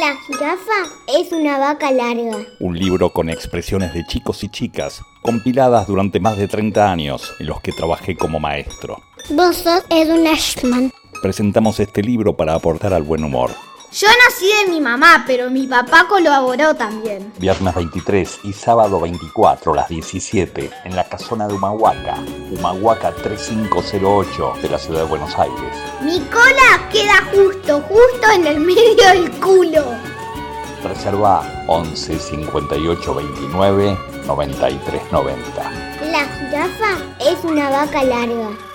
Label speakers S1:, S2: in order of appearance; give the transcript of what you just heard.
S1: La jirafa es una vaca larga.
S2: Un libro con expresiones de chicos y chicas, compiladas durante más de 30 años en los que trabajé como maestro.
S1: Vos sos Edwin Ashman.
S2: Presentamos este libro para aportar al buen humor.
S3: Yo nací de mi mamá, pero mi papá colaboró también.
S2: Viernes 23 y sábado 24 a las 17 en la casona de Humahuaca, Humahuaca 3508 de la ciudad de Buenos Aires.
S3: Mi cola queda justo, justo en el medio del culo.
S2: Reserva 11 58 29 93 90.
S1: La jirafa es una vaca larga.